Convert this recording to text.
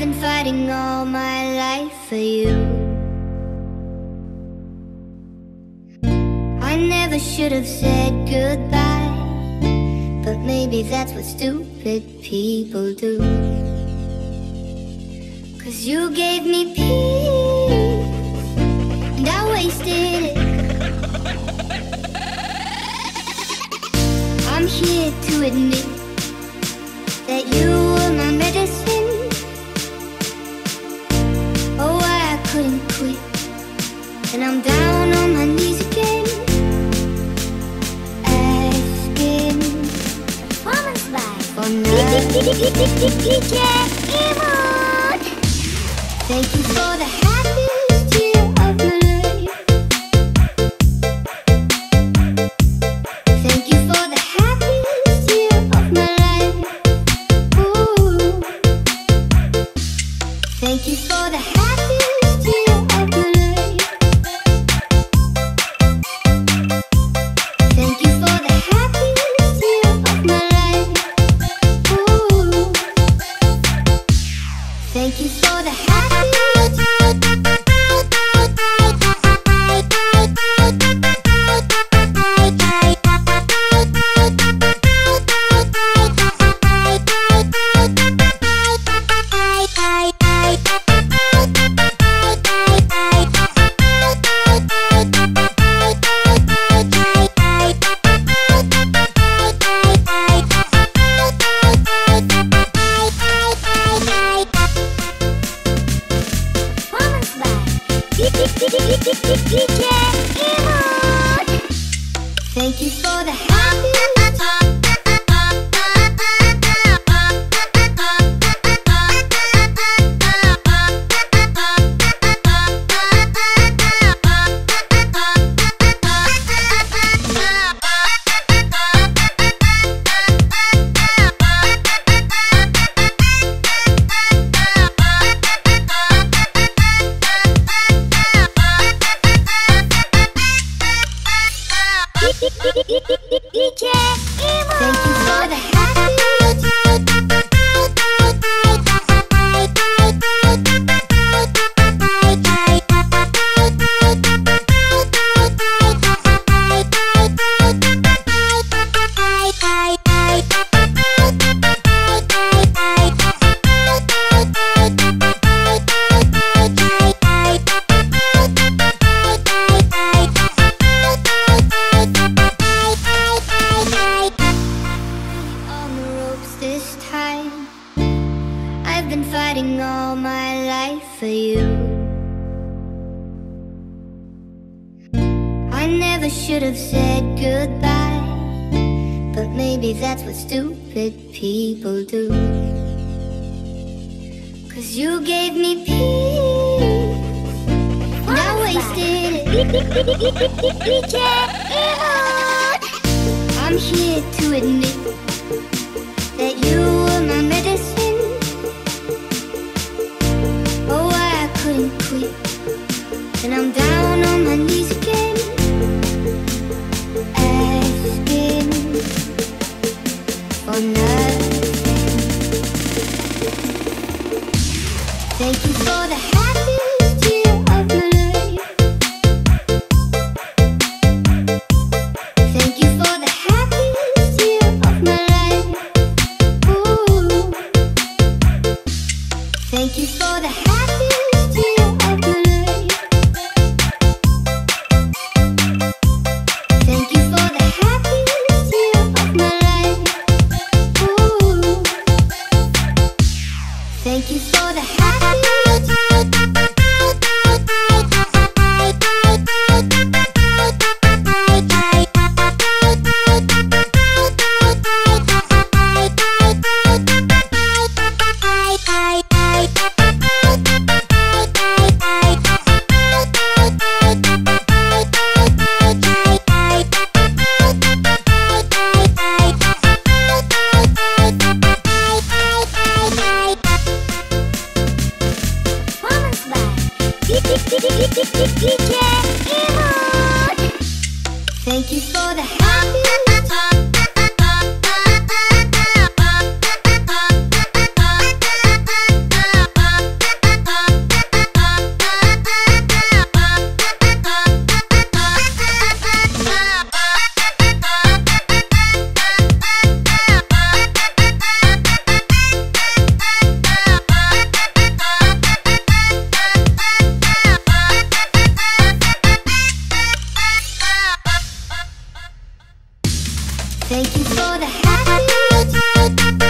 been fighting all my life for you. I never should have said goodbye, but maybe that's what stupid people do. Cause you gave me peace, and I wasted it. I'm here to admit that you Thank you for the happiest year of my life. Thank you for the happiest year of my life. Ooh. Thank you for the happiest Thank Thank you for the happiest. Thank you for the happiest. Fighting all my life for you. I never should have said goodbye, but maybe that's what stupid people do. Cause you gave me peace, and I wasted it. I'm here to admit And I'm down on my knees again. Asking for nothing. Thank you for the happiest the house. Thank you for the happy